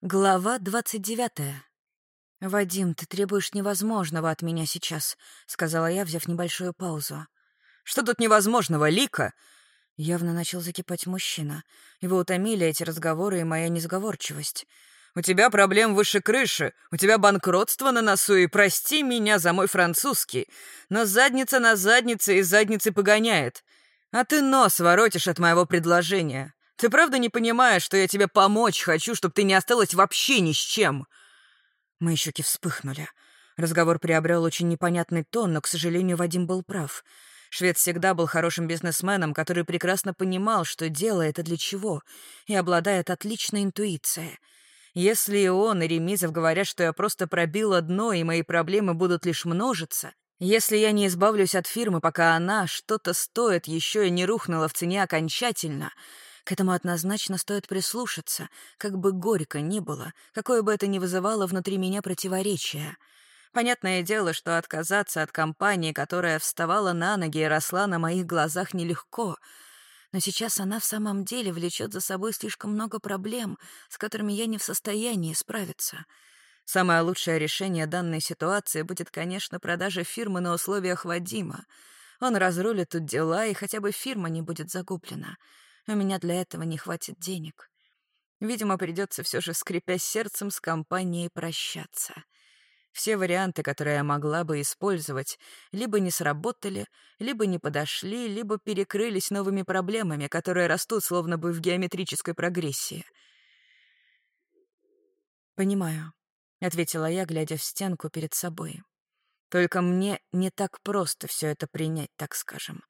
Глава двадцать девятая. «Вадим, ты требуешь невозможного от меня сейчас», — сказала я, взяв небольшую паузу. «Что тут невозможного, Лика?» Явно начал закипать мужчина. Его утомили эти разговоры и моя несговорчивость. «У тебя проблем выше крыши, у тебя банкротство на носу, и прости меня за мой французский, но задница на заднице и задницы погоняет. А ты нос воротишь от моего предложения. Ты правда не понимаешь, что я тебе помочь хочу, чтобы ты не осталась вообще ни с чем?» Мои щеки вспыхнули. Разговор приобрел очень непонятный тон, но, к сожалению, Вадим был прав. Швед всегда был хорошим бизнесменом, который прекрасно понимал, что делает и для чего, и обладает отличной интуицией. Если и он, и Ремизов говорят, что я просто пробила дно, и мои проблемы будут лишь множиться, если я не избавлюсь от фирмы, пока она что-то стоит, еще и не рухнула в цене окончательно — к этому однозначно стоит прислушаться, как бы горько ни было, какое бы это ни вызывало внутри меня противоречия. Понятное дело, что отказаться от компании, которая вставала на ноги и росла на моих глазах, нелегко. Но сейчас она в самом деле влечет за собой слишком много проблем, с которыми я не в состоянии справиться. Самое лучшее решение данной ситуации будет, конечно, продажа фирмы на условиях Вадима. Он разрулит тут дела, и хотя бы фирма не будет загублена. У меня для этого не хватит денег. Видимо, придется все же, скрипя сердцем, с компанией прощаться. Все варианты, которые я могла бы использовать, либо не сработали, либо не подошли, либо перекрылись новыми проблемами, которые растут словно бы в геометрической прогрессии. «Понимаю», — ответила я, глядя в стенку перед собой. «Только мне не так просто все это принять, так скажем.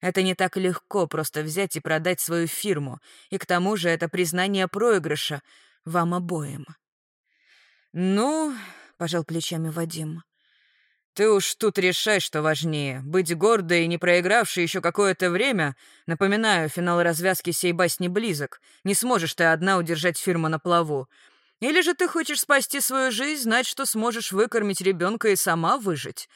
Это не так легко просто взять и продать свою фирму, и к тому же это признание проигрыша вам обоим. «Ну...» — пожал плечами Вадим. «Ты уж тут решай, что важнее. Быть гордой и не проигравшей еще какое-то время. Напоминаю, финал развязки сей басни близок. Не сможешь ты одна удержать фирму на плаву. Или же ты хочешь спасти свою жизнь, знать, что сможешь выкормить ребенка и сама выжить.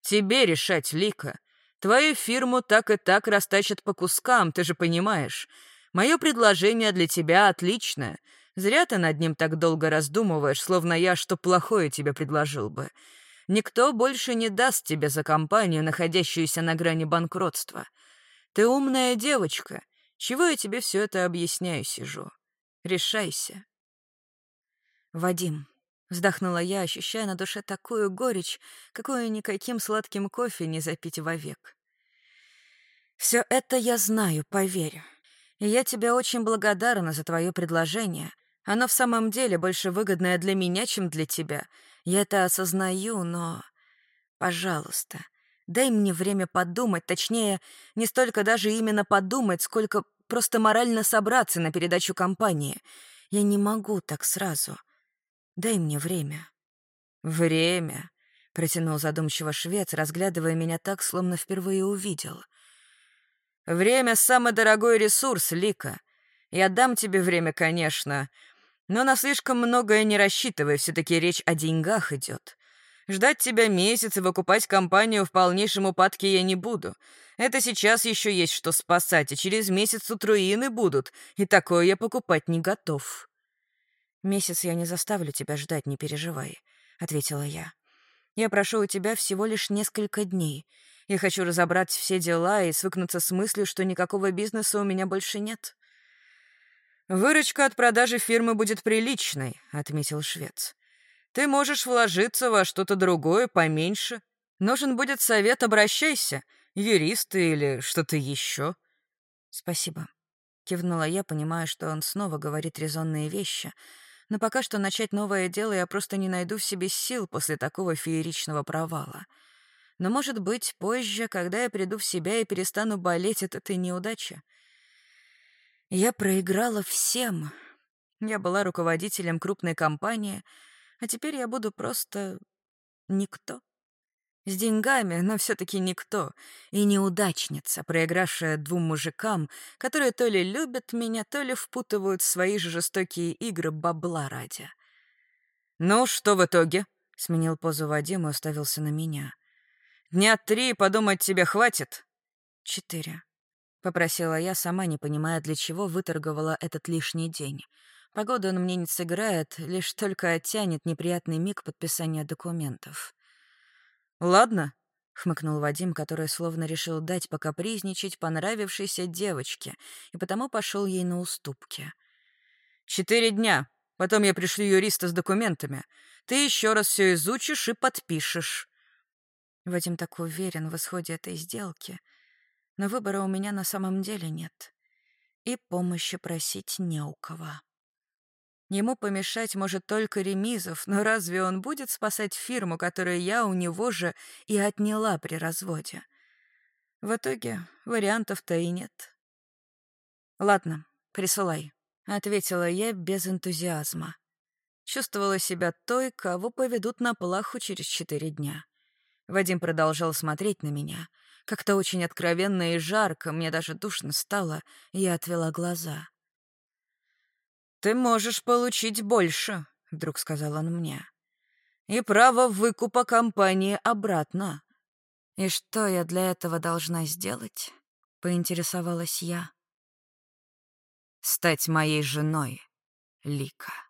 Тебе решать, Лика. Твою фирму так и так растащат по кускам, ты же понимаешь. Мое предложение для тебя отличное. Зря ты над ним так долго раздумываешь, словно я что плохое тебе предложил бы. Никто больше не даст тебе за компанию, находящуюся на грани банкротства. Ты умная девочка. Чего я тебе все это объясняю сижу? Решайся. Вадим, Вздохнула я, ощущая на душе такую горечь, какую никаким сладким кофе не запить вовек. Все это я знаю, поверь. И я тебе очень благодарна за твое предложение. Оно в самом деле больше выгодное для меня, чем для тебя. Я это осознаю, но... Пожалуйста, дай мне время подумать, точнее, не столько даже именно подумать, сколько просто морально собраться на передачу компании. Я не могу так сразу. Дай мне время». «Время», — протянул задумчиво швец, разглядывая меня так, словно впервые увидел. «Время — самый дорогой ресурс, Лика. Я дам тебе время, конечно, но на слишком многое не рассчитывай, все таки речь о деньгах идет. Ждать тебя месяц и выкупать компанию в полнейшем упадке я не буду. Это сейчас еще есть что спасать, и через месяц тут руины будут, и такое я покупать не готов». «Месяц я не заставлю тебя ждать, не переживай», — ответила я. «Я прошу у тебя всего лишь несколько дней. Я хочу разобрать все дела и свыкнуться с мыслью, что никакого бизнеса у меня больше нет». «Выручка от продажи фирмы будет приличной», — отметил швец. «Ты можешь вложиться во что-то другое, поменьше. Нужен будет совет, обращайся. Юристы или что-то еще». «Спасибо», — кивнула я, понимая, что он снова говорит резонные вещи, но пока что начать новое дело я просто не найду в себе сил после такого фееричного провала. Но, может быть, позже, когда я приду в себя и перестану болеть от этой неудачи. Я проиграла всем. Я была руководителем крупной компании, а теперь я буду просто никто. С деньгами, но все-таки никто. И неудачница, проигравшая двум мужикам, которые то ли любят меня, то ли впутывают в свои же жестокие игры бабла ради. «Ну, что в итоге?» — сменил позу Вадим и уставился на меня. «Дня три подумать тебе хватит?» «Четыре», — попросила я, сама не понимая, для чего выторговала этот лишний день. Погода он мне не сыграет, лишь только оттянет неприятный миг подписания документов. «Ладно», — хмыкнул Вадим, который словно решил дать покапризничать понравившейся девочке, и потому пошел ей на уступки. «Четыре дня. Потом я пришлю юриста с документами. Ты еще раз все изучишь и подпишешь». Вадим так уверен в исходе этой сделки, но выбора у меня на самом деле нет, и помощи просить не у кого. Ему помешать может только Ремизов, но разве он будет спасать фирму, которую я у него же и отняла при разводе? В итоге вариантов-то и нет. «Ладно, присылай», — ответила я без энтузиазма. Чувствовала себя той, кого поведут на плаху через четыре дня. Вадим продолжал смотреть на меня. Как-то очень откровенно и жарко, мне даже душно стало, я отвела глаза. «Ты можешь получить больше», — вдруг сказал он мне. «И право выкупа компании обратно». «И что я для этого должна сделать?» — поинтересовалась я. «Стать моей женой, Лика».